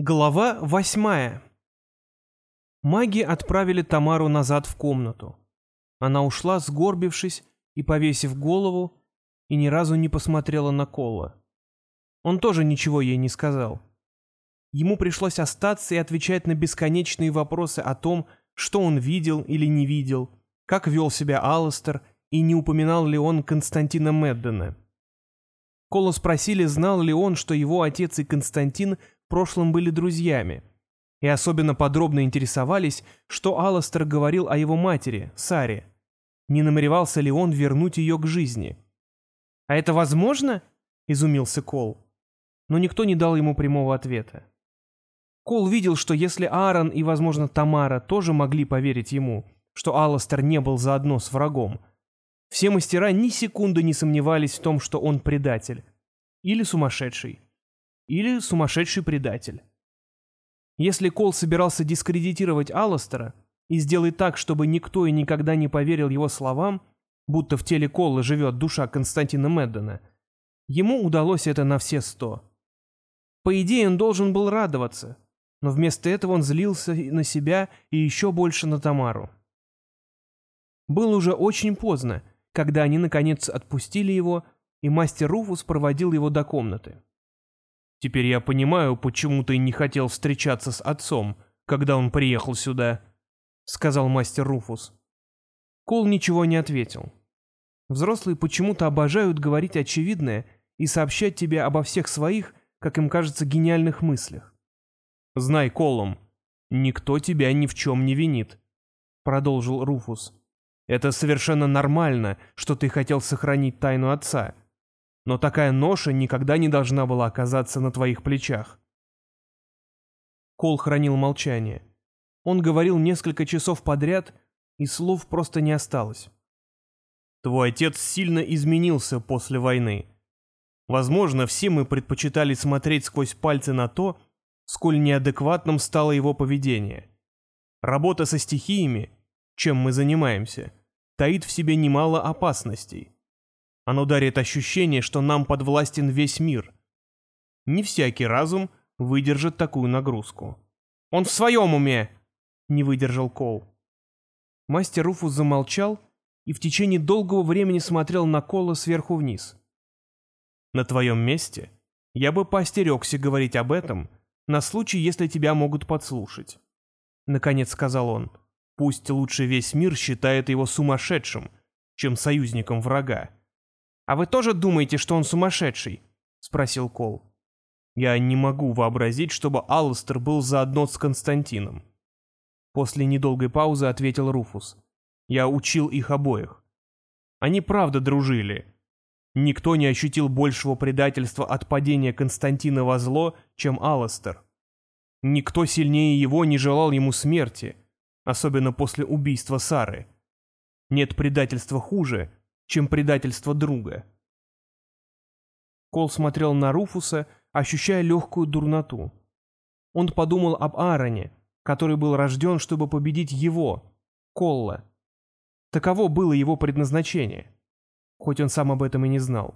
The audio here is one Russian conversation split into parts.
Глава восьмая. Маги отправили Тамару назад в комнату. Она ушла, сгорбившись и повесив голову, и ни разу не посмотрела на Кола. Он тоже ничего ей не сказал. Ему пришлось остаться и отвечать на бесконечные вопросы о том, что он видел или не видел, как вел себя Алластер и не упоминал ли он Константина Меддена. Кола спросили, знал ли он, что его отец и Константин в прошлом были друзьями, и особенно подробно интересовались, что Алластер говорил о его матери, Саре. Не намеревался ли он вернуть ее к жизни? «А это возможно?» — изумился Кол. Но никто не дал ему прямого ответа. Кол видел, что если Аарон и, возможно, Тамара тоже могли поверить ему, что Алластер не был заодно с врагом, все мастера ни секунды не сомневались в том, что он предатель. Или сумасшедший или сумасшедший предатель. Если Кол собирался дискредитировать Алластера и сделать так, чтобы никто и никогда не поверил его словам, будто в теле Колла живет душа Константина Меддена, ему удалось это на все сто. По идее, он должен был радоваться, но вместо этого он злился на себя и еще больше на Тамару. Было уже очень поздно, когда они наконец отпустили его, и мастер Руфус проводил его до комнаты. Теперь я понимаю, почему ты не хотел встречаться с отцом, когда он приехал сюда», — сказал мастер Руфус. Кол ничего не ответил. Взрослые почему-то обожают говорить очевидное и сообщать тебе обо всех своих, как им кажется, гениальных мыслях. «Знай, Колом, никто тебя ни в чем не винит», — продолжил Руфус. «Это совершенно нормально, что ты хотел сохранить тайну отца» но такая ноша никогда не должна была оказаться на твоих плечах. Кол хранил молчание. Он говорил несколько часов подряд, и слов просто не осталось. Твой отец сильно изменился после войны. Возможно, все мы предпочитали смотреть сквозь пальцы на то, сколь неадекватным стало его поведение. Работа со стихиями, чем мы занимаемся, таит в себе немало опасностей. Оно дарит ощущение, что нам подвластен весь мир. Не всякий разум выдержит такую нагрузку. «Он в своем уме!» — не выдержал Кол. Мастер Руфус замолчал и в течение долгого времени смотрел на Кола сверху вниз. «На твоем месте я бы поостерегся говорить об этом на случай, если тебя могут подслушать», — наконец сказал он. «Пусть лучше весь мир считает его сумасшедшим, чем союзником врага. «А вы тоже думаете, что он сумасшедший?» — спросил Кол. «Я не могу вообразить, чтобы Алластер был заодно с Константином». После недолгой паузы ответил Руфус. «Я учил их обоих. Они правда дружили. Никто не ощутил большего предательства от падения Константина во зло, чем Алластер. Никто сильнее его не желал ему смерти, особенно после убийства Сары. Нет предательства хуже, чем предательство друга. Кол смотрел на Руфуса, ощущая легкую дурноту. Он подумал об Аароне, который был рожден, чтобы победить его, Колла. Таково было его предназначение, хоть он сам об этом и не знал.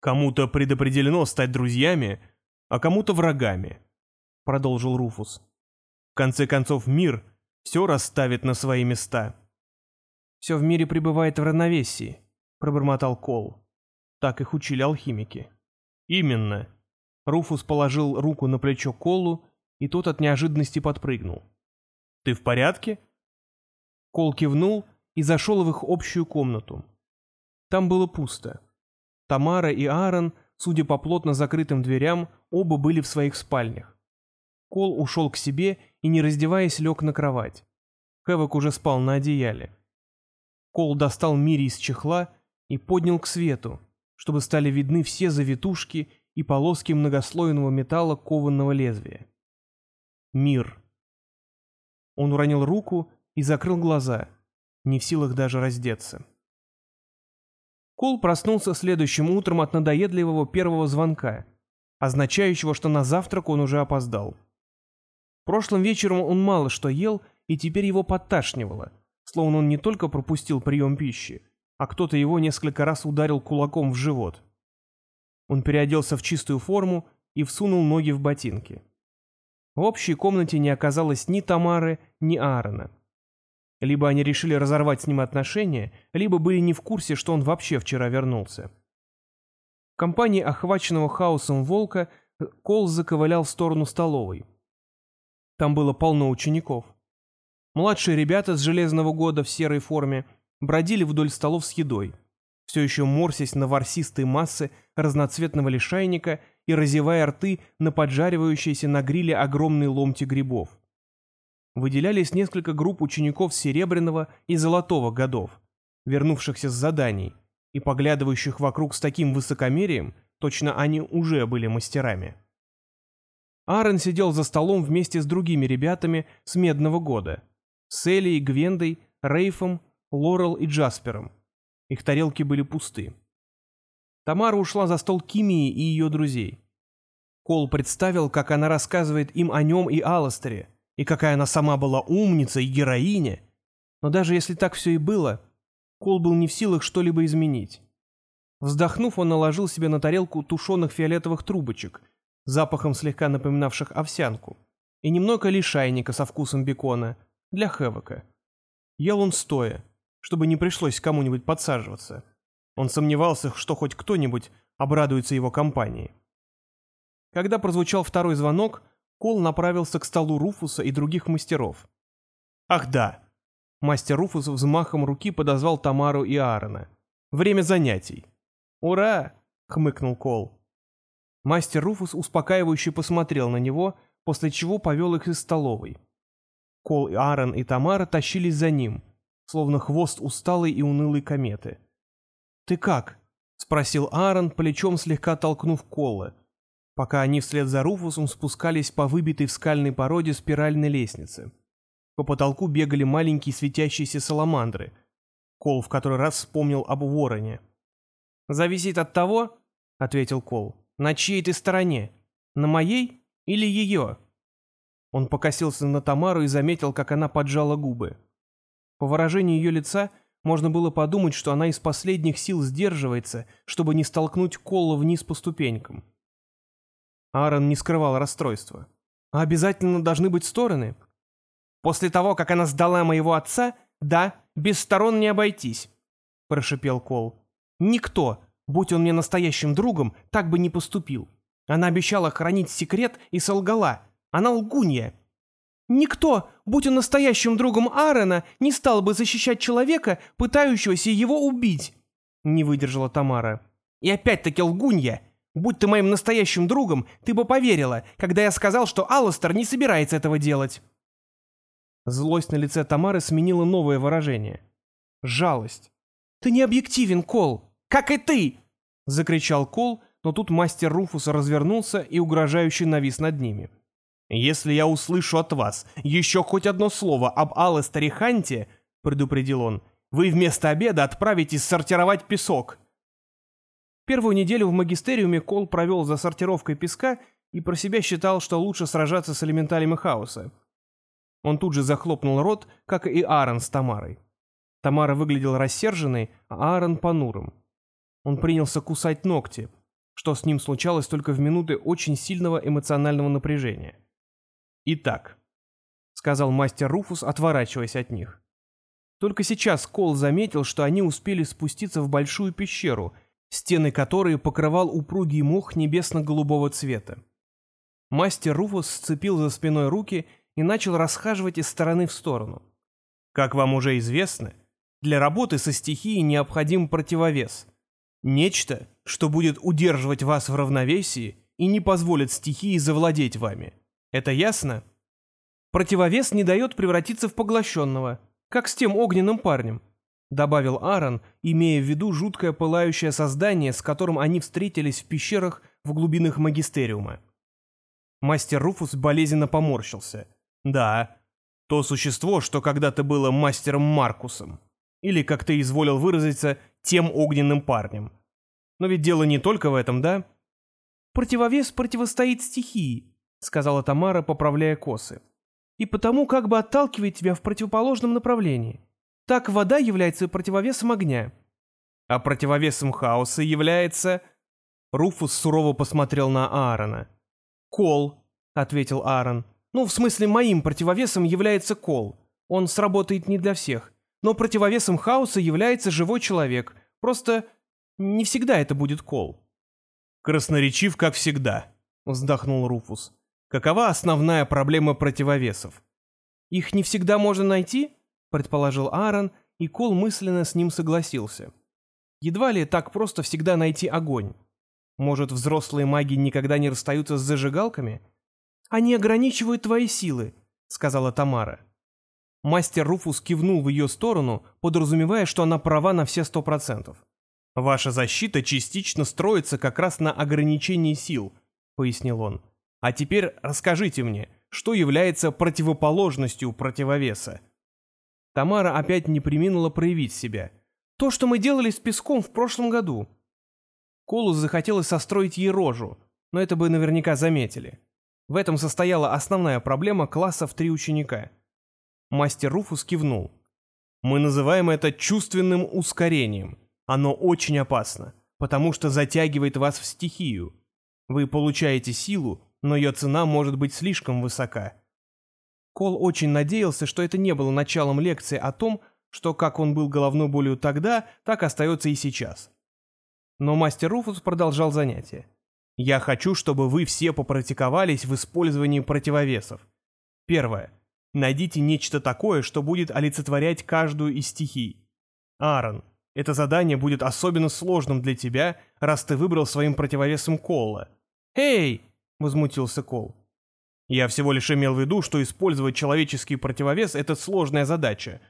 «Кому-то предопределено стать друзьями, а кому-то врагами», — продолжил Руфус. «В конце концов, мир все расставит на свои места». «Все в мире пребывает в равновесии», — пробормотал Кол. Так их учили алхимики. «Именно». Руфус положил руку на плечо Колу, и тот от неожиданности подпрыгнул. «Ты в порядке?» Кол кивнул и зашел в их общую комнату. Там было пусто. Тамара и Аарон, судя по плотно закрытым дверям, оба были в своих спальнях. Кол ушел к себе и, не раздеваясь, лег на кровать. Хэвок уже спал на одеяле. Кол достал Мири из чехла и поднял к свету, чтобы стали видны все завитушки и полоски многослойного металла кованного лезвия. Мир. Он уронил руку и закрыл глаза, не в силах даже раздеться. Кол проснулся следующим утром от надоедливого первого звонка, означающего, что на завтрак он уже опоздал. Прошлым вечером он мало что ел, и теперь его подташнивало, словно он не только пропустил прием пищи, а кто-то его несколько раз ударил кулаком в живот. Он переоделся в чистую форму и всунул ноги в ботинки. В общей комнате не оказалось ни Тамары, ни Аарона. Либо они решили разорвать с ним отношения, либо были не в курсе, что он вообще вчера вернулся. В компании охваченного хаосом волка Кол заковылял в сторону столовой. Там было полно учеников. Младшие ребята с железного года в серой форме бродили вдоль столов с едой, все еще морсясь на ворсистые массы разноцветного лишайника и разевая рты на поджаривающиеся на гриле огромные ломти грибов. Выделялись несколько групп учеников серебряного и золотого годов, вернувшихся с заданий и поглядывающих вокруг с таким высокомерием, точно они уже были мастерами. Аарон сидел за столом вместе с другими ребятами с медного года. С Элей, Гвендой, Рейфом, Лорел и Джаспером. Их тарелки были пусты. Тамара ушла за стол Кимии и ее друзей. Кол представил, как она рассказывает им о нем и Алластере, и какая она сама была умница и героиня. Но даже если так все и было, Кол был не в силах что-либо изменить. Вздохнув, он наложил себе на тарелку тушеных фиолетовых трубочек, запахом слегка напоминавших овсянку, и немного лишайника со вкусом бекона для Хэвока. Ел он стоя, чтобы не пришлось кому-нибудь подсаживаться. Он сомневался, что хоть кто-нибудь обрадуется его компании. Когда прозвучал второй звонок, Кол направился к столу Руфуса и других мастеров. «Ах да!» Мастер Руфус взмахом руки подозвал Тамару и Аарона. «Время занятий!» «Ура!» — хмыкнул Кол. Мастер Руфус успокаивающе посмотрел на него, после чего повел их из столовой. Кол, Аарон и Тамара тащились за ним, словно хвост усталой и унылой кометы. «Ты как?» — спросил Аарон, плечом слегка толкнув Колла, пока они вслед за Руфусом спускались по выбитой в скальной породе спиральной лестнице. По потолку бегали маленькие светящиеся саламандры. Кол в который раз вспомнил об вороне. «Зависит от того, — ответил Кол, — на чьей ты стороне, на моей или ее?» Он покосился на Тамару и заметил, как она поджала губы. По выражению ее лица — можно было подумать, что она из последних сил сдерживается, чтобы не столкнуть Колла вниз по ступенькам. Аарон не скрывал расстройства. «А обязательно должны быть стороны?» «После того, как она сдала моего отца, да, без сторон не обойтись», — прошипел Кол. «Никто, будь он мне настоящим другом, так бы не поступил. Она обещала хранить секрет и солгала. Она лгунья. Никто, будь он настоящим другом Аарона, не стал бы защищать человека, пытающегося его убить. Не выдержала Тамара. И опять-таки лгунья. Будь ты моим настоящим другом, ты бы поверила, когда я сказал, что Алластер не собирается этого делать. Злость на лице Тамары сменила новое выражение. Жалость. «Ты не объективен, Кол! Как и ты!» Закричал Кол, но тут мастер Руфуса развернулся и угрожающе навис над ними. «Если я услышу от вас еще хоть одно слово об Аллестере Ханте, — предупредил он, — вы вместо обеда отправитесь сортировать песок». Первую неделю в магистериуме Кол провел за сортировкой песка и про себя считал, что лучше сражаться с элементалями хаоса. Он тут же захлопнул рот, как и Аарон с Тамарой. Тамара выглядела рассерженной, а Аарон — понурым. Он принялся кусать ногти, что с ним случалось только в минуты очень сильного эмоционального напряжения. «Итак», — сказал мастер Руфус, отворачиваясь от них. Только сейчас Кол заметил, что они успели спуститься в большую пещеру, стены которой покрывал упругий мох небесно-голубого цвета. Мастер Руфус сцепил за спиной руки и начал расхаживать из стороны в сторону. Как вам уже известно, для работы со стихией необходим противовес. Нечто, что будет удерживать вас в равновесии и не позволит стихии завладеть вами. Это ясно? Противовес не дает превратиться в поглощенного, как с тем огненным парнем, добавил Аарон, имея в виду жуткое пылающее создание, с которым они встретились в пещерах в глубинах магистериума. Мастер Руфус болезненно поморщился. Да, то существо, что когда-то было мастером Маркусом. Или, как ты изволил выразиться, тем огненным парнем. Но ведь дело не только в этом, да? Противовес противостоит стихии, — сказала Тамара, поправляя косы. «И потому как бы отталкивает тебя в противоположном направлении. Так вода является противовесом огня». «А противовесом хаоса является...» Руфус сурово посмотрел на Аарона. «Кол», — ответил Аарон. Ну, в смысле, моим противовесом является Кол. Он сработает не для всех. Но противовесом хаоса является живой человек. Просто не всегда это будет Кол. Красноречив, как всегда, вздохнул Руфус. Какова основная проблема противовесов? Их не всегда можно найти, предположил Аарон, и Кол мысленно с ним согласился. Едва ли так просто всегда найти огонь. Может, взрослые маги никогда не расстаются с зажигалками? Они ограничивают твои силы, сказала Тамара. Мастер Руфус кивнул в ее сторону, подразумевая, что она права на все сто процентов. «Ваша защита частично строится как раз на ограничении сил», — пояснил он. «А теперь расскажите мне, что является противоположностью противовеса?» Тамара опять не приминула проявить себя. «То, что мы делали с песком в прошлом году». Колу захотелось состроить ей рожу, но это бы наверняка заметили. В этом состояла основная проблема класса в три ученика. Мастер Руфус кивнул. «Мы называем это чувственным ускорением. Оно очень опасно, потому что затягивает вас в стихию. Вы получаете силу, но ее цена может быть слишком высока. Кол очень надеялся, что это не было началом лекции о том, что как он был головной болью тогда, так остается и сейчас. Но мастер Руфус продолжал занятие. «Я хочу, чтобы вы все попрактиковались в использовании противовесов. Первое. Найдите нечто такое, что будет олицетворять каждую из стихий. Аарон, это задание будет особенно сложным для тебя, раз ты выбрал своим противовесом Колла. «Эй!» — возмутился Кол. «Я всего лишь имел в виду, что использовать человеческий противовес — это сложная задача.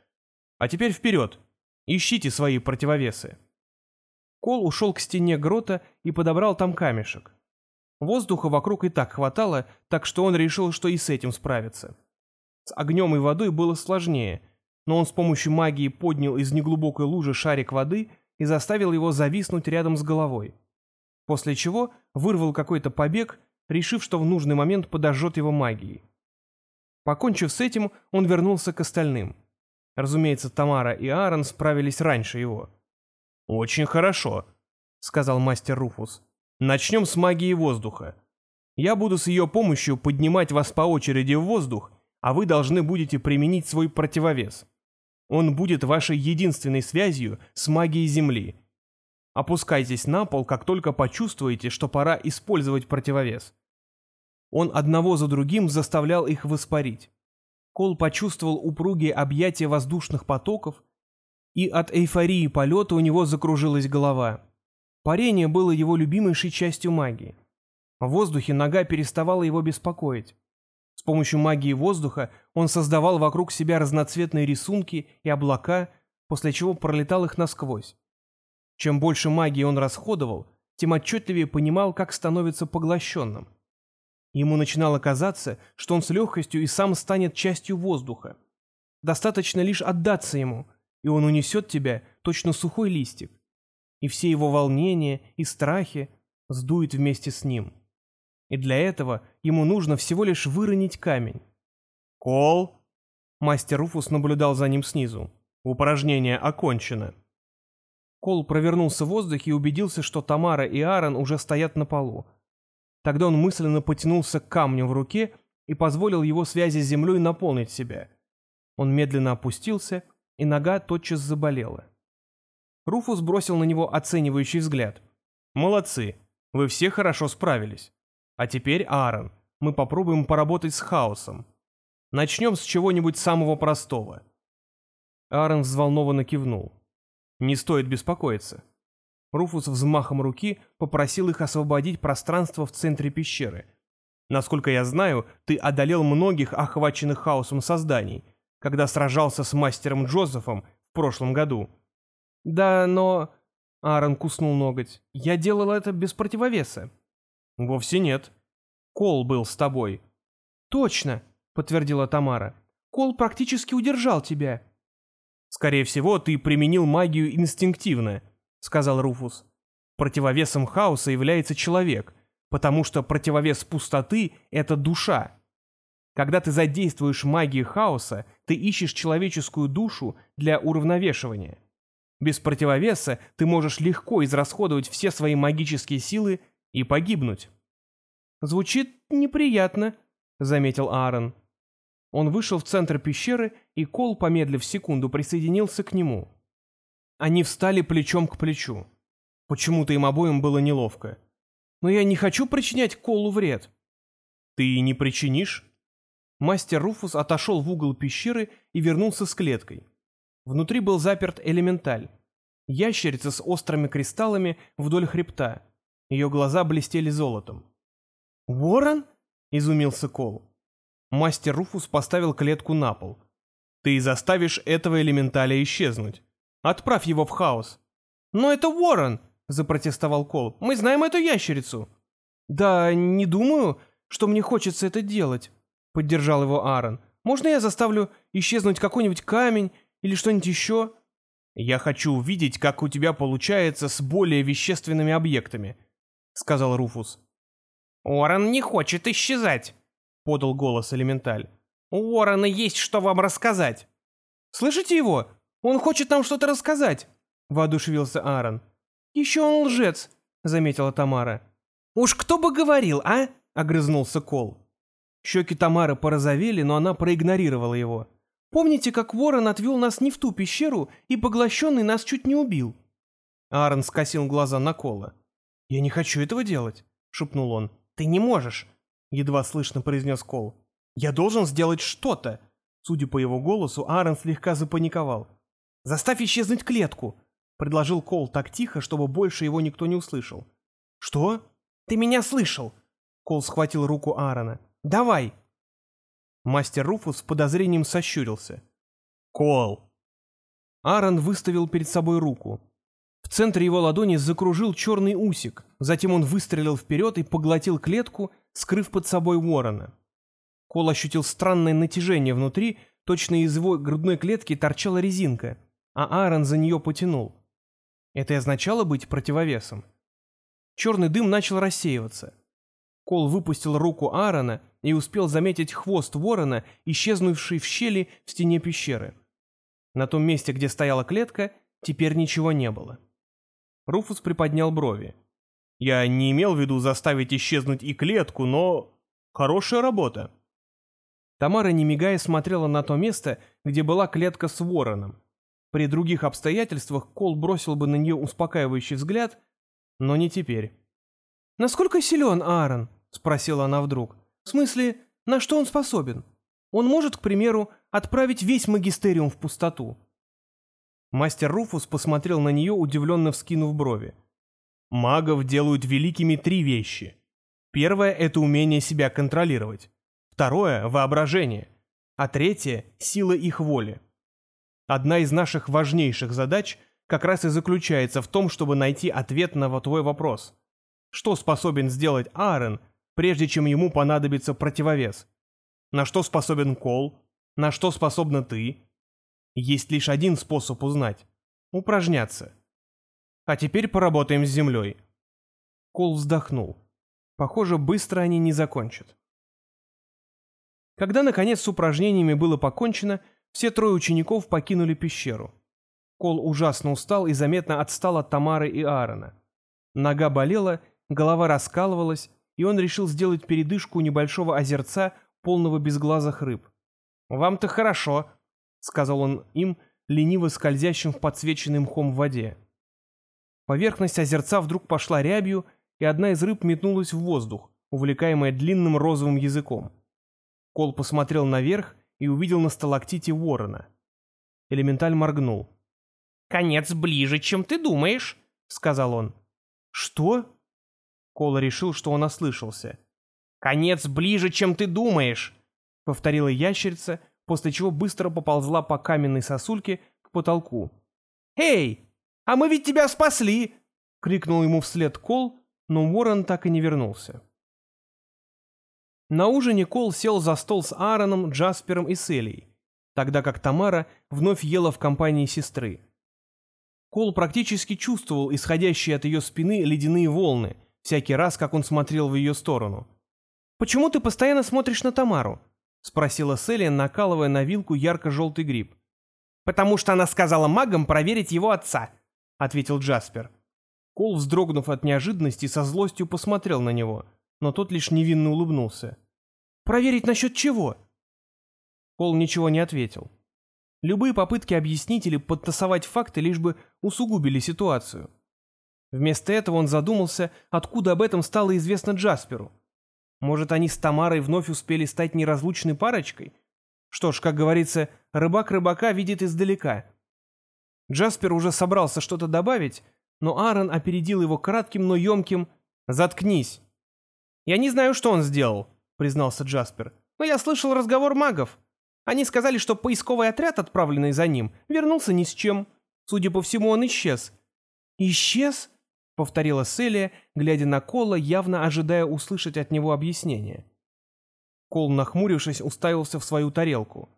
А теперь вперед! Ищите свои противовесы!» Кол ушел к стене грота и подобрал там камешек. Воздуха вокруг и так хватало, так что он решил, что и с этим справится. С огнем и водой было сложнее, но он с помощью магии поднял из неглубокой лужи шарик воды и заставил его зависнуть рядом с головой. После чего вырвал какой-то побег, решив, что в нужный момент подожжет его магией. Покончив с этим, он вернулся к остальным. Разумеется, Тамара и Аарон справились раньше его. «Очень хорошо», — сказал мастер Руфус. «Начнем с магии воздуха. Я буду с ее помощью поднимать вас по очереди в воздух, а вы должны будете применить свой противовес. Он будет вашей единственной связью с магией Земли. Опускайтесь на пол, как только почувствуете, что пора использовать противовес. Он одного за другим заставлял их воспарить. Кол почувствовал упругие объятия воздушных потоков, и от эйфории полета у него закружилась голова. Парение было его любимейшей частью магии. В воздухе нога переставала его беспокоить. С помощью магии воздуха он создавал вокруг себя разноцветные рисунки и облака, после чего пролетал их насквозь. Чем больше магии он расходовал, тем отчетливее понимал, как становится поглощенным. Ему начинало казаться, что он с легкостью и сам станет частью воздуха. Достаточно лишь отдаться ему, и он унесет тебя, точно сухой листик. И все его волнения и страхи сдует вместе с ним. И для этого ему нужно всего лишь выронить камень. «Кол!» Мастер Руфус наблюдал за ним снизу. «Упражнение окончено». Кол провернулся в воздухе и убедился, что Тамара и Аарон уже стоят на полу. Тогда он мысленно потянулся к камню в руке и позволил его связи с землей наполнить себя. Он медленно опустился, и нога тотчас заболела. Руфус бросил на него оценивающий взгляд. «Молодцы, вы все хорошо справились. А теперь, Аарон, мы попробуем поработать с хаосом. Начнем с чего-нибудь самого простого». Аарон взволнованно кивнул. «Не стоит беспокоиться». Руфус взмахом руки попросил их освободить пространство в центре пещеры. «Насколько я знаю, ты одолел многих охваченных хаосом созданий, когда сражался с мастером Джозефом в прошлом году». «Да, но...» — Аарон куснул ноготь. «Я делал это без противовеса». «Вовсе нет. Кол был с тобой». «Точно», — подтвердила Тамара. «Кол практически удержал тебя». «Скорее всего, ты применил магию инстинктивно», — сказал Руфус. «Противовесом хаоса является человек, потому что противовес пустоты — это душа. Когда ты задействуешь магию хаоса, ты ищешь человеческую душу для уравновешивания. Без противовеса ты можешь легко израсходовать все свои магические силы и погибнуть. Звучит неприятно, — заметил Аарон. Он вышел в центр пещеры, и Кол, помедлив секунду, присоединился к нему. Они встали плечом к плечу. Почему-то им обоим было неловко. «Но я не хочу причинять Колу вред». «Ты не причинишь?» Мастер Руфус отошел в угол пещеры и вернулся с клеткой. Внутри был заперт элементаль. Ящерица с острыми кристаллами вдоль хребта. Ее глаза блестели золотом. «Ворон?» — изумился Кол. Мастер Руфус поставил клетку на пол. «Ты заставишь этого элементаля исчезнуть. Отправь его в хаос». «Но это Ворон!» — запротестовал Кол. «Мы знаем эту ящерицу». «Да, не думаю, что мне хочется это делать», — поддержал его Аарон. «Можно я заставлю исчезнуть какой-нибудь камень или что-нибудь еще?» «Я хочу увидеть, как у тебя получается с более вещественными объектами», — сказал Руфус. «Уоррен не хочет исчезать», — подал голос Элементаль. «У Уоррена есть что вам рассказать». «Слышите его? Он хочет нам что-то рассказать», — воодушевился Аарон. «Еще он лжец», — заметила Тамара. «Уж кто бы говорил, а?» — огрызнулся Кол. Щеки Тамары порозовели, но она проигнорировала его. «Помните, как Ворон отвел нас не в ту пещеру и поглощенный нас чуть не убил?» Аарон скосил глаза на Кола. «Я не хочу этого делать», — шепнул он. «Ты не можешь», — едва слышно произнес Кол. «Я должен сделать что-то». Судя по его голосу, Аарон слегка запаниковал. «Заставь исчезнуть клетку», — предложил Кол так тихо, чтобы больше его никто не услышал. «Что?» «Ты меня слышал!» Кол схватил руку Аарона. «Давай!» Мастер Руфус с подозрением сощурился. «Кол!» Аарон выставил перед собой руку. В центре его ладони закружил черный усик, затем он выстрелил вперед и поглотил клетку, скрыв под собой ворона. Кол ощутил странное натяжение внутри, точно из его грудной клетки торчала резинка, а Аарон за нее потянул. Это и означало быть противовесом. Черный дым начал рассеиваться. Кол выпустил руку Аарона и успел заметить хвост ворона, исчезнувший в щели в стене пещеры. На том месте, где стояла клетка, теперь ничего не было. Руфус приподнял брови. «Я не имел в виду заставить исчезнуть и клетку, но... Хорошая работа». Тамара, не мигая, смотрела на то место, где была клетка с вороном. При других обстоятельствах Кол бросил бы на нее успокаивающий взгляд, но не теперь. «Насколько силен Аарон?» — спросила она вдруг. «В смысле, на что он способен? Он может, к примеру, отправить весь магистериум в пустоту?» Мастер Руфус посмотрел на нее, удивленно вскинув брови. «Магов делают великими три вещи. Первое — это умение себя контролировать. Второе — воображение. А третье — сила их воли. Одна из наших важнейших задач как раз и заключается в том, чтобы найти ответ на твой вопрос. Что способен сделать Аарон, прежде чем ему понадобится противовес? На что способен Кол? На что способна ты? Есть лишь один способ узнать — упражняться. А теперь поработаем с землей. Кол вздохнул. Похоже, быстро они не закончат. Когда, наконец, с упражнениями было покончено, все трое учеников покинули пещеру. Кол ужасно устал и заметно отстал от Тамары и Аарона. Нога болела, голова раскалывалась, и он решил сделать передышку у небольшого озерца, полного безглазых рыб. «Вам-то хорошо», — сказал он им, лениво скользящим в подсвеченный мхом в воде. Поверхность озерца вдруг пошла рябью, и одна из рыб метнулась в воздух, увлекаемая длинным розовым языком. Кол посмотрел наверх и увидел на сталактите ворона. Элементаль моргнул. «Конец ближе, чем ты думаешь», — сказал он. «Что?» Кола решил, что он ослышался. «Конец ближе, чем ты думаешь», — повторила ящерица, после чего быстро поползла по каменной сосульке к потолку. «Эй, а мы ведь тебя спасли!» — крикнул ему вслед Кол, но Уоррен так и не вернулся. На ужине Кол сел за стол с Аароном, Джаспером и Селией, тогда как Тамара вновь ела в компании сестры. Кол практически чувствовал исходящие от ее спины ледяные волны, всякий раз, как он смотрел в ее сторону. «Почему ты постоянно смотришь на Тамару?» — спросила Селия, накалывая на вилку ярко-желтый гриб. «Потому что она сказала магам проверить его отца», — ответил Джаспер. Кол, вздрогнув от неожиданности, со злостью посмотрел на него, но тот лишь невинно улыбнулся. Проверить насчет чего?» Кол ничего не ответил. Любые попытки объяснить или подтасовать факты лишь бы усугубили ситуацию. Вместо этого он задумался, откуда об этом стало известно Джасперу. Может, они с Тамарой вновь успели стать неразлучной парочкой? Что ж, как говорится, рыбак рыбака видит издалека. Джаспер уже собрался что-то добавить, но Аарон опередил его кратким, но емким «Заткнись!» «Я не знаю, что он сделал», — признался Джаспер, «но я слышал разговор магов. Они сказали, что поисковый отряд, отправленный за ним, вернулся ни с чем. Судя по всему, он исчез». «Исчез?» — повторила Селия, глядя на Кола, явно ожидая услышать от него объяснение. Кол, нахмурившись, уставился в свою тарелку.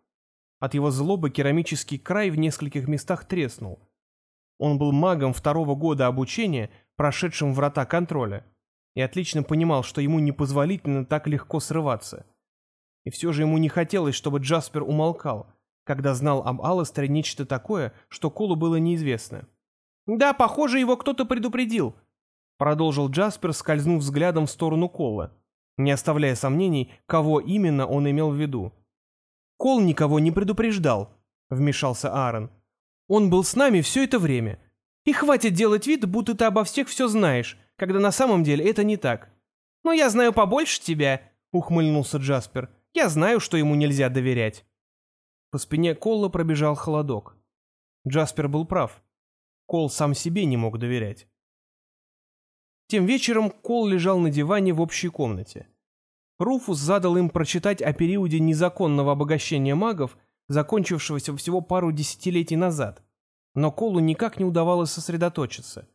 От его злобы керамический край в нескольких местах треснул. Он был магом второго года обучения, прошедшим врата контроля, и отлично понимал, что ему непозволительно так легко срываться. И все же ему не хотелось, чтобы Джаспер умолкал, когда знал об Алластере нечто такое, что Колу было неизвестно. «Да, похоже, его кто-то предупредил», — продолжил Джаспер, скользнув взглядом в сторону Кола не оставляя сомнений, кого именно он имел в виду. «Кол никого не предупреждал», — вмешался Аарон. «Он был с нами все это время. И хватит делать вид, будто ты обо всех все знаешь, когда на самом деле это не так». «Но я знаю побольше тебя», — ухмыльнулся Джаспер. «Я знаю, что ему нельзя доверять». По спине Колла пробежал холодок. Джаспер был прав. Кол сам себе не мог доверять. Тем вечером Кол лежал на диване в общей комнате. Руфус задал им прочитать о периоде незаконного обогащения магов, закончившегося всего пару десятилетий назад. Но Колу никак не удавалось сосредоточиться.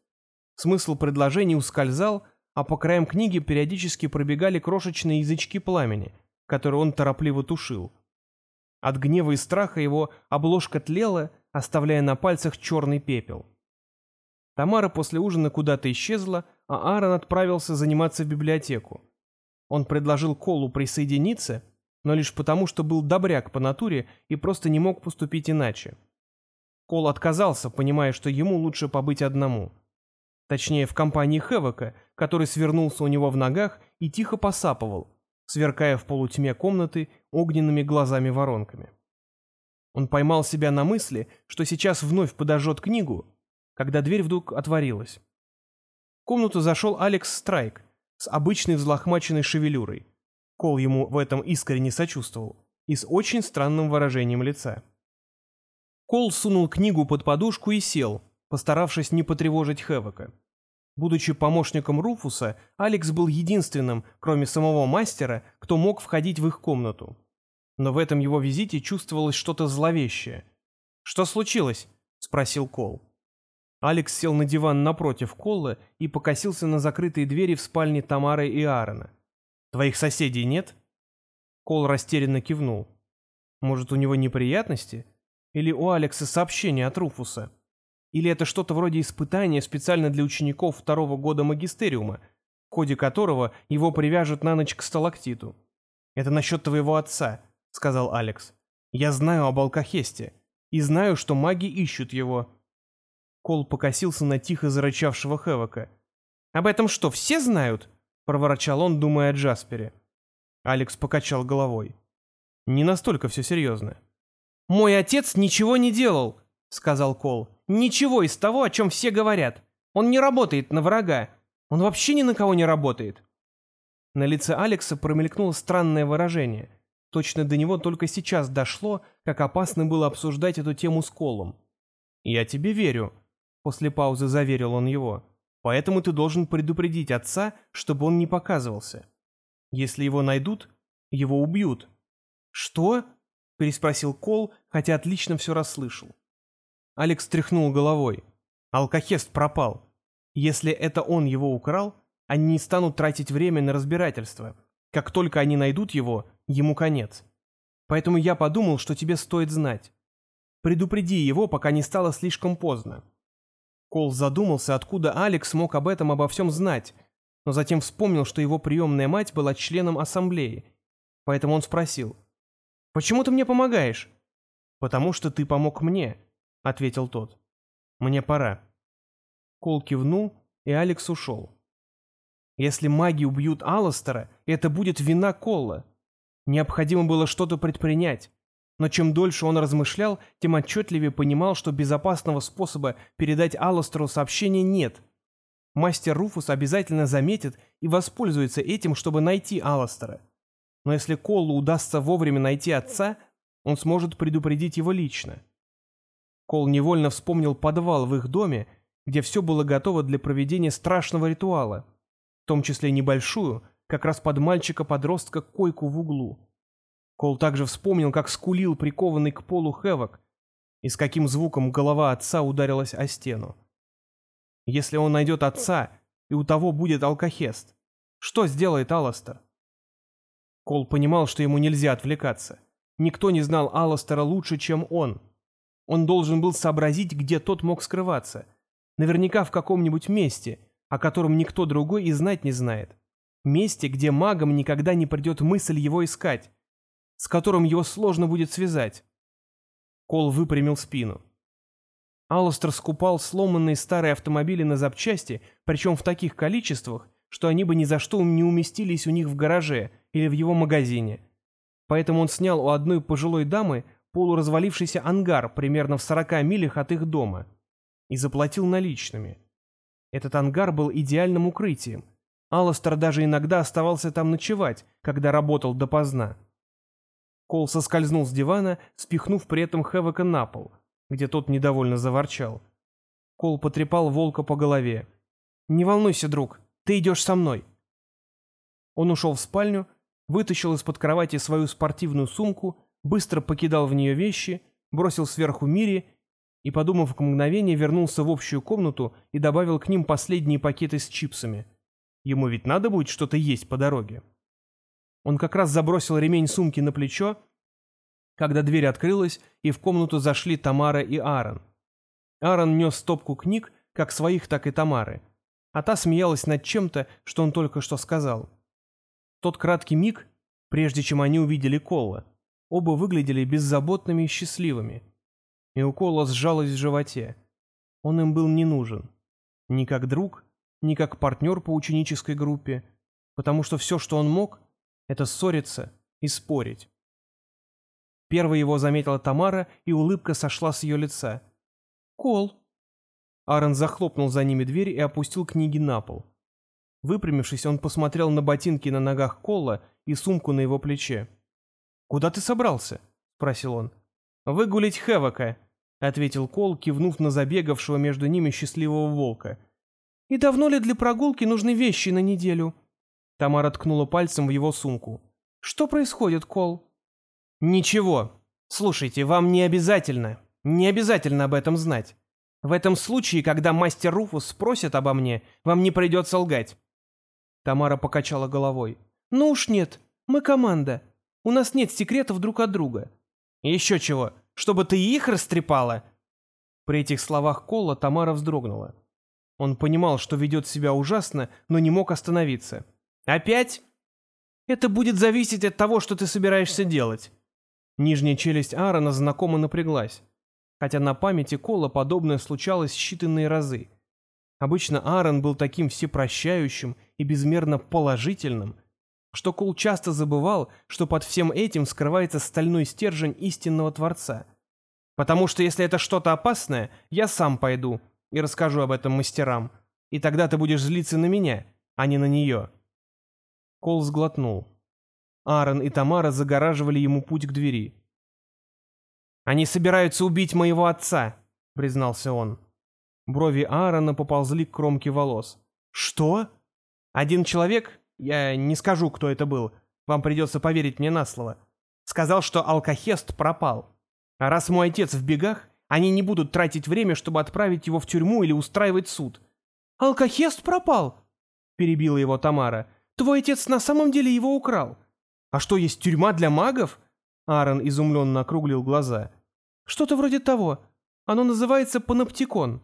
Смысл предложений ускользал, а по краям книги периодически пробегали крошечные язычки пламени, которые он торопливо тушил. От гнева и страха его обложка тлела, оставляя на пальцах черный пепел. Тамара после ужина куда-то исчезла, а Аарон отправился заниматься в библиотеку. Он предложил Колу присоединиться, но лишь потому, что был добряк по натуре и просто не мог поступить иначе. Кол отказался, понимая, что ему лучше побыть одному. Точнее, в компании Хевока, который свернулся у него в ногах и тихо посапывал, сверкая в полутьме комнаты огненными глазами-воронками. Он поймал себя на мысли, что сейчас вновь подожжет книгу, когда дверь вдруг отворилась. В комнату зашел Алекс Страйк, с обычной взлохмаченной шевелюрой. Кол ему в этом искренне сочувствовал. И с очень странным выражением лица. Кол сунул книгу под подушку и сел, постаравшись не потревожить Хевока. Будучи помощником Руфуса, Алекс был единственным, кроме самого мастера, кто мог входить в их комнату. Но в этом его визите чувствовалось что-то зловещее. «Что случилось?» — спросил Кол. Алекс сел на диван напротив Колла и покосился на закрытые двери в спальне Тамары и Аарона. «Твоих соседей нет?» Кол растерянно кивнул. «Может, у него неприятности? Или у Алекса сообщение от Руфуса? Или это что-то вроде испытания специально для учеников второго года магистериума, в ходе которого его привяжут на ночь к сталактиту?» «Это насчет твоего отца», — сказал Алекс. «Я знаю об Алкахесте и знаю, что маги ищут его». Кол покосился на тихо зарычавшего Хэвока. «Об этом что, все знают?» — проворчал он, думая о Джаспере. Алекс покачал головой. «Не настолько все серьезно». «Мой отец ничего не делал», — сказал Кол. «Ничего из того, о чем все говорят. Он не работает на врага. Он вообще ни на кого не работает». На лице Алекса промелькнуло странное выражение. Точно до него только сейчас дошло, как опасно было обсуждать эту тему с Колом. «Я тебе верю», После паузы заверил он его. Поэтому ты должен предупредить отца, чтобы он не показывался. Если его найдут, его убьют. Что? переспросил Кол, хотя отлично все расслышал. Алекс тряхнул головой. Алкохест пропал. Если это он его украл, они не станут тратить время на разбирательство. Как только они найдут его, ему конец. Поэтому я подумал, что тебе стоит знать. Предупреди его, пока не стало слишком поздно. Кол задумался, откуда Алекс мог об этом обо всем знать, но затем вспомнил, что его приемная мать была членом ассамблеи. Поэтому он спросил, «Почему ты мне помогаешь?» «Потому что ты помог мне», — ответил тот. «Мне пора». Кол кивнул, и Алекс ушел. «Если маги убьют Алластера, это будет вина Колла. Необходимо было что-то предпринять. Но чем дольше он размышлял, тем отчетливее понимал, что безопасного способа передать Алластеру сообщение нет. Мастер Руфус обязательно заметит и воспользуется этим, чтобы найти Алластера. Но если Колу удастся вовремя найти отца, он сможет предупредить его лично. Кол невольно вспомнил подвал в их доме, где все было готово для проведения страшного ритуала, в том числе небольшую, как раз под мальчика-подростка, койку в углу. Кол также вспомнил, как скулил прикованный к полу Хэвок, и с каким звуком голова отца ударилась о стену. Если он найдет отца, и у того будет алкохест, что сделает Алластер? Кол понимал, что ему нельзя отвлекаться. Никто не знал Алластера лучше, чем он. Он должен был сообразить, где тот мог скрываться. Наверняка в каком-нибудь месте, о котором никто другой и знать не знает. Месте, где магам никогда не придет мысль его искать, с которым его сложно будет связать. Кол выпрямил спину. Алластер скупал сломанные старые автомобили на запчасти, причем в таких количествах, что они бы ни за что не уместились у них в гараже или в его магазине. Поэтому он снял у одной пожилой дамы полуразвалившийся ангар примерно в 40 милях от их дома и заплатил наличными. Этот ангар был идеальным укрытием. Алластер даже иногда оставался там ночевать, когда работал допоздна. Кол соскользнул с дивана, спихнув при этом Хэвока на пол, где тот недовольно заворчал. Кол потрепал волка по голове. «Не волнуйся, друг, ты идешь со мной». Он ушел в спальню, вытащил из-под кровати свою спортивную сумку, быстро покидал в нее вещи, бросил сверху Мири и, подумав мгновение, вернулся в общую комнату и добавил к ним последние пакеты с чипсами. Ему ведь надо будет что-то есть по дороге. Он как раз забросил ремень сумки на плечо, когда дверь открылась, и в комнату зашли Тамара и Аарон. Аарон нес стопку книг, как своих, так и Тамары, а та смеялась над чем-то, что он только что сказал. Тот краткий миг, прежде чем они увидели Колла, оба выглядели беззаботными и счастливыми. И у Колла сжалось в животе. Он им был не нужен. Ни как друг, ни как партнер по ученической группе, потому что все, что он мог, это ссориться и спорить. Первой его заметила Тамара, и улыбка сошла с ее лица. «Кол». Аарон захлопнул за ними дверь и опустил книги на пол. Выпрямившись, он посмотрел на ботинки на ногах Колла и сумку на его плече. «Куда ты собрался?» — спросил он. «Выгулить Хевока», — ответил Кол, кивнув на забегавшего между ними счастливого волка. «И давно ли для прогулки нужны вещи на неделю?» Тамара ткнула пальцем в его сумку. «Что происходит, Кол?» «Ничего. Слушайте, вам не обязательно, не обязательно об этом знать. В этом случае, когда мастер Руфус спросит обо мне, вам не придется лгать». Тамара покачала головой. «Ну уж нет, мы команда. У нас нет секретов друг от друга». «Еще чего, чтобы ты их растрепала?» При этих словах Кола Тамара вздрогнула. Он понимал, что ведет себя ужасно, но не мог остановиться. «Опять?» «Это будет зависеть от того, что ты собираешься делать». Нижняя челюсть Аарона знакомо напряглась, хотя на памяти Кола подобное случалось считанные разы. Обычно Аарон был таким всепрощающим и безмерно положительным, что Кол часто забывал, что под всем этим скрывается стальной стержень истинного Творца. «Потому что если это что-то опасное, я сам пойду и расскажу об этом мастерам, и тогда ты будешь злиться на меня, а не на нее». Кол сглотнул. Аарон и Тамара загораживали ему путь к двери. «Они собираются убить моего отца», — признался он. Брови Аарона поползли к кромке волос. «Что?» «Один человек, я не скажу, кто это был, вам придется поверить мне на слово, сказал, что алкохест пропал. А раз мой отец в бегах, они не будут тратить время, чтобы отправить его в тюрьму или устраивать суд». «Алкохест пропал?» — перебила его Тамара. Твой отец на самом деле его украл. А что, есть тюрьма для магов? Аарон изумленно округлил глаза. Что-то вроде того. Оно называется паноптикон.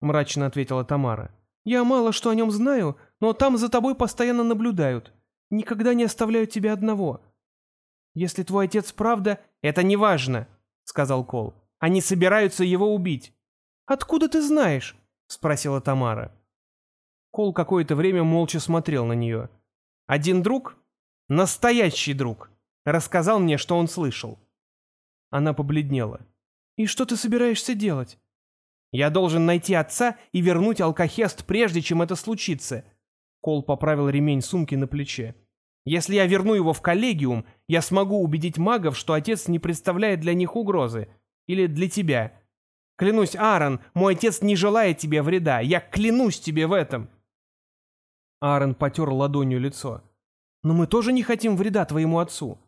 Мрачно ответила Тамара. Я мало что о нем знаю, но там за тобой постоянно наблюдают. Никогда не оставляют тебя одного. Если твой отец правда... Это не важно, сказал Кол. Они собираются его убить. Откуда ты знаешь? Спросила Тамара. Кол какое-то время молча смотрел на нее. «Один друг? Настоящий друг!» Рассказал мне, что он слышал». Она побледнела. «И что ты собираешься делать?» «Я должен найти отца и вернуть алкохест, прежде чем это случится». Кол поправил ремень сумки на плече. «Если я верну его в коллегиум, я смогу убедить магов, что отец не представляет для них угрозы. Или для тебя. Клянусь, Аарон, мой отец не желает тебе вреда. Я клянусь тебе в этом». Аарон потер ладонью лицо. «Но мы тоже не хотим вреда твоему отцу».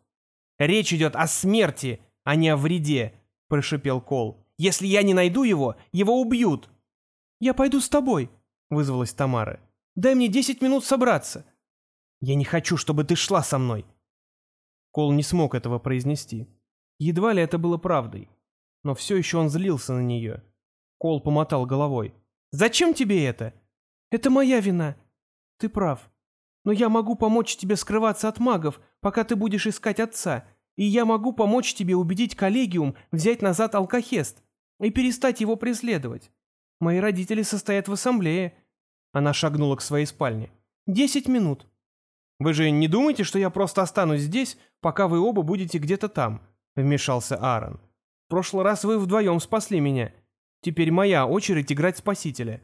«Речь идет о смерти, а не о вреде», — прошипел Кол. Если я не найду его, его убьют. Я пойду с тобой, вызвалась Тамара. Дай мне десять минут собраться. Я не хочу, чтобы ты шла со мной. Кол не смог этого произнести. Едва ли это было правдой. Но все еще он злился на нее. Кол помотал головой. «Зачем тебе это?» «Это моя вина. Ты прав. Но я могу помочь тебе скрываться от магов, пока ты будешь искать отца, и я могу помочь тебе убедить коллегиум взять назад алкохест и перестать его преследовать. Мои родители состоят в ассамблее». Она шагнула к своей спальне. «Десять минут». «Вы же не думаете, что я просто останусь здесь, пока вы оба будете где-то там?» — вмешался Аарон. «В прошлый раз вы вдвоем спасли меня. Теперь моя очередь играть спасителя».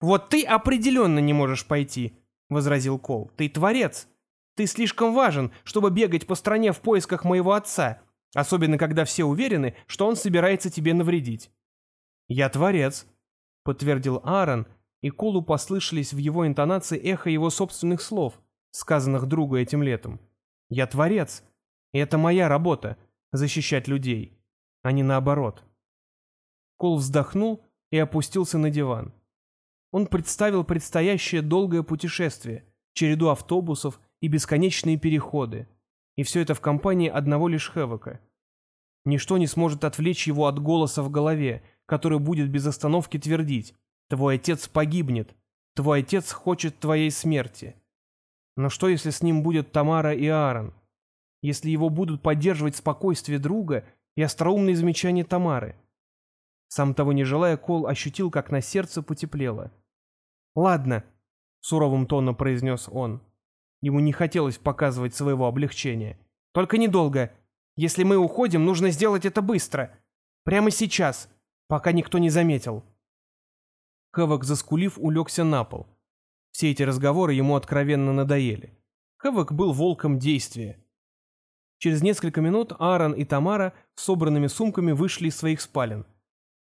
«Вот ты определенно не можешь пойти», — возразил Кол. «Ты творец. Ты слишком важен, чтобы бегать по стране в поисках моего отца, особенно когда все уверены, что он собирается тебе навредить». «Я творец», — подтвердил Аарон, и Колу послышались в его интонации эхо его собственных слов, сказанных другу этим летом. «Я творец, и это моя работа — защищать людей, а не наоборот». Кол вздохнул и опустился на диван. Он представил предстоящее долгое путешествие, череду автобусов и бесконечные переходы. И все это в компании одного лишь Хэвока. Ничто не сможет отвлечь его от голоса в голове, который будет без остановки твердить «Твой отец погибнет, твой отец хочет твоей смерти». Но что, если с ним будет Тамара и Аарон? Если его будут поддерживать спокойствие друга и остроумные замечания Тамары? Сам того не желая, Кол ощутил, как на сердце потеплело. «Ладно», — суровым тоном произнес он, — Ему не хотелось показывать своего облегчения. «Только недолго. Если мы уходим, нужно сделать это быстро. Прямо сейчас, пока никто не заметил». Хэвок, заскулив, улегся на пол. Все эти разговоры ему откровенно надоели. Хэвок был волком действия. Через несколько минут Аарон и Тамара с собранными сумками вышли из своих спален.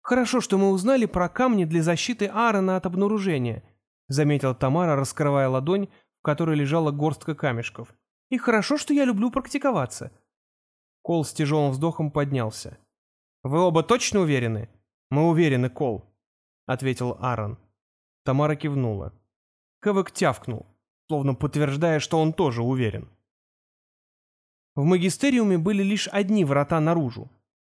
«Хорошо, что мы узнали про камни для защиты Аарона от обнаружения», заметила Тамара, раскрывая ладонь, в которой лежала горстка камешков. «И хорошо, что я люблю практиковаться». Кол с тяжелым вздохом поднялся. «Вы оба точно уверены?» «Мы уверены, Кол», — ответил Аарон. Тамара кивнула. Хэвок тявкнул, словно подтверждая, что он тоже уверен. В магистериуме были лишь одни врата наружу,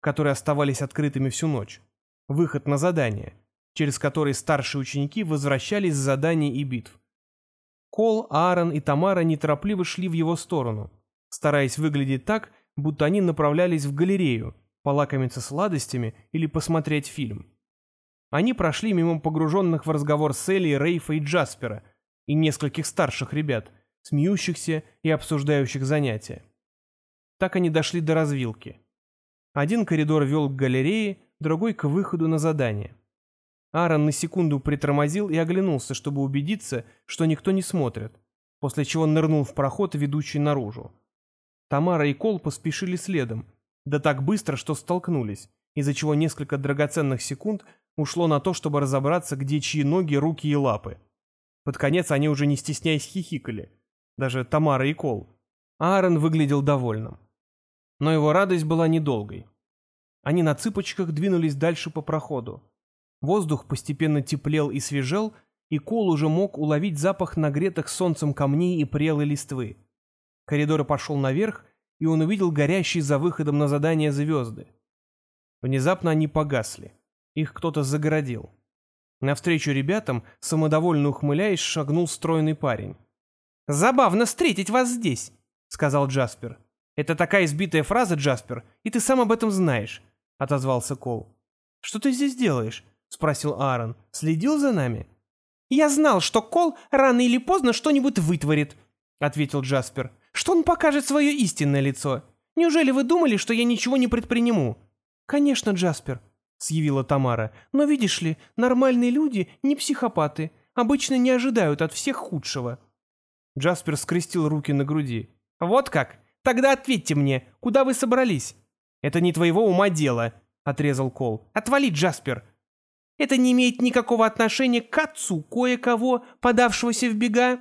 которые оставались открытыми всю ночь. Выход на задание, через который старшие ученики возвращались с заданий и битв. Кол, Аарон и Тамара неторопливо шли в его сторону, стараясь выглядеть так, будто они направлялись в галерею, полакомиться сладостями или посмотреть фильм. Они прошли мимо погруженных в разговор с Элли, Рейфа и Джаспера и нескольких старших ребят, смеющихся и обсуждающих занятия. Так они дошли до развилки. Один коридор вел к галерее, другой — к выходу на задание. Аарон на секунду притормозил и оглянулся, чтобы убедиться, что никто не смотрит, после чего нырнул в проход, ведущий наружу. Тамара и Кол поспешили следом, да так быстро, что столкнулись, из-за чего несколько драгоценных секунд ушло на то, чтобы разобраться, где чьи ноги, руки и лапы. Под конец они уже не стесняясь хихикали, даже Тамара и Кол. Аарон выглядел довольным. Но его радость была недолгой. Они на цыпочках двинулись дальше по проходу. Воздух постепенно теплел и свежел, и Кол уже мог уловить запах нагретых солнцем камней и прелой листвы. Коридор пошел наверх, и он увидел горящие за выходом на задание звезды. Внезапно они погасли. Их кто-то загородил. Навстречу ребятам, самодовольно ухмыляясь, шагнул стройный парень. «Забавно встретить вас здесь», — сказал Джаспер. «Это такая избитая фраза, Джаспер, и ты сам об этом знаешь», — отозвался Кол. «Что ты здесь делаешь?» — спросил Аарон. «Следил за нами?» «Я знал, что Кол рано или поздно что-нибудь вытворит», — ответил Джаспер. что он покажет свое истинное лицо. Неужели вы думали, что я ничего не предприниму?» «Конечно, Джаспер», — съявила Тамара. «Но видишь ли, нормальные люди не психопаты, обычно не ожидают от всех худшего». Джаспер скрестил руки на груди. «Вот как? Тогда ответьте мне, куда вы собрались?» «Это не твоего ума дело», — отрезал Кол. «Отвали, Джаспер. Это не имеет никакого отношения к отцу кое-кого, подавшегося в бега?»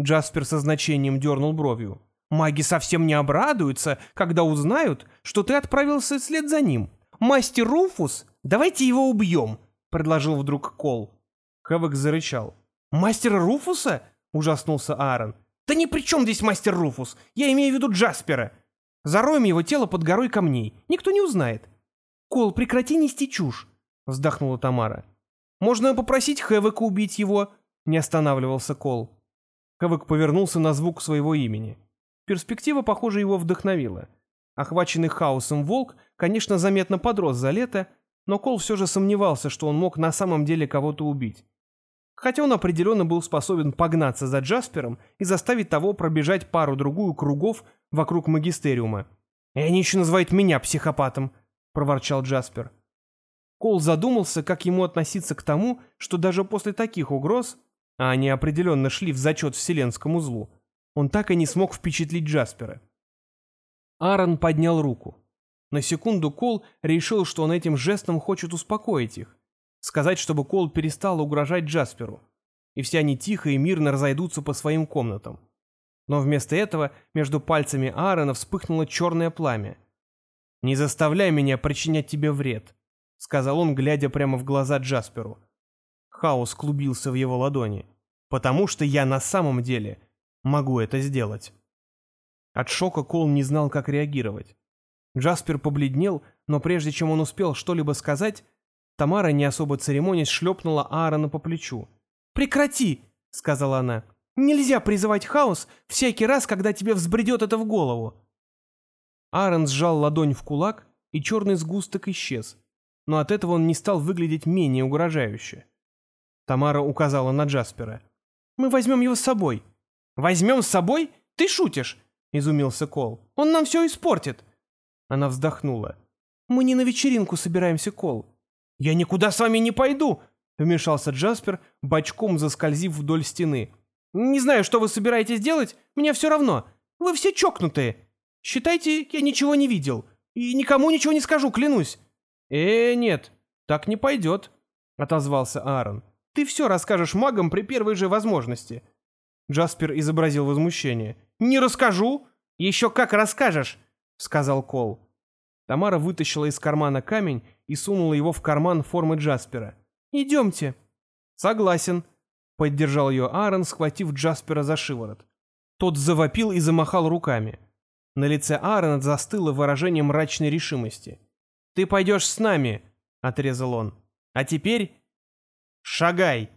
Джаспер со значением дернул бровью. «Маги совсем не обрадуются, когда узнают, что ты отправился вслед за ним. Мастер Руфус, давайте его убьем», — предложил вдруг Кол. Хэвок зарычал. «Мастера Руфуса?» — ужаснулся Аарон. «Да ни при чем здесь мастер Руфус, я имею в виду Джаспера. Зароем его тело под горой камней, никто не узнает». «Кол, прекрати нести чушь», — вздохнула Тамара. «Можно попросить Хэвека убить его», — не останавливался Кол. Хэвок повернулся на звук своего имени. Перспектива, похоже, его вдохновила. Охваченный хаосом волк, конечно, заметно подрос за лето, но Кол все же сомневался, что он мог на самом деле кого-то убить хотя он определенно был способен погнаться за Джаспером и заставить того пробежать пару-другую кругов вокруг магистериума. «И они еще называют меня психопатом», — проворчал Джаспер. Кол задумался, как ему относиться к тому, что даже после таких угроз, а они определенно шли в зачет вселенскому злу, он так и не смог впечатлить Джаспера. Аарон поднял руку. На секунду Кол решил, что он этим жестом хочет успокоить их, Сказать, чтобы Кол перестал угрожать Джасперу, и все они тихо и мирно разойдутся по своим комнатам. Но вместо этого между пальцами Аарона вспыхнуло черное пламя. «Не заставляй меня причинять тебе вред», — сказал он, глядя прямо в глаза Джасперу. Хаос клубился в его ладони. «Потому что я на самом деле могу это сделать». От шока Кол не знал, как реагировать. Джаспер побледнел, но прежде чем он успел что-либо сказать, Тамара, не особо церемонясь, шлепнула Аарона по плечу. «Прекрати!» — сказала она. «Нельзя призывать хаос всякий раз, когда тебе взбредет это в голову!» Аарон сжал ладонь в кулак, и черный сгусток исчез, но от этого он не стал выглядеть менее угрожающе. Тамара указала на Джаспера. «Мы возьмем его с собой». «Возьмем с собой? Ты шутишь?» — изумился Кол. «Он нам все испортит». Она вздохнула. «Мы не на вечеринку собираемся, Кол. «Я никуда с вами не пойду!» — вмешался Джаспер, бочком заскользив вдоль стены. «Не знаю, что вы собираетесь делать, мне все равно. Вы все чокнутые. Считайте, я ничего не видел. И никому ничего не скажу, клянусь». «Э, нет, так не пойдет», — отозвался Аарон. «Ты все расскажешь магам при первой же возможности». Джаспер изобразил возмущение. «Не расскажу!» «Еще как расскажешь!» — сказал Кол. Тамара вытащила из кармана камень и сунула его в карман формы Джаспера. «Идемте». «Согласен», — поддержал ее Аарон, схватив Джаспера за шиворот. Тот завопил и замахал руками. На лице Аарона застыло выражение мрачной решимости. «Ты пойдешь с нами», — отрезал он. «А теперь шагай!»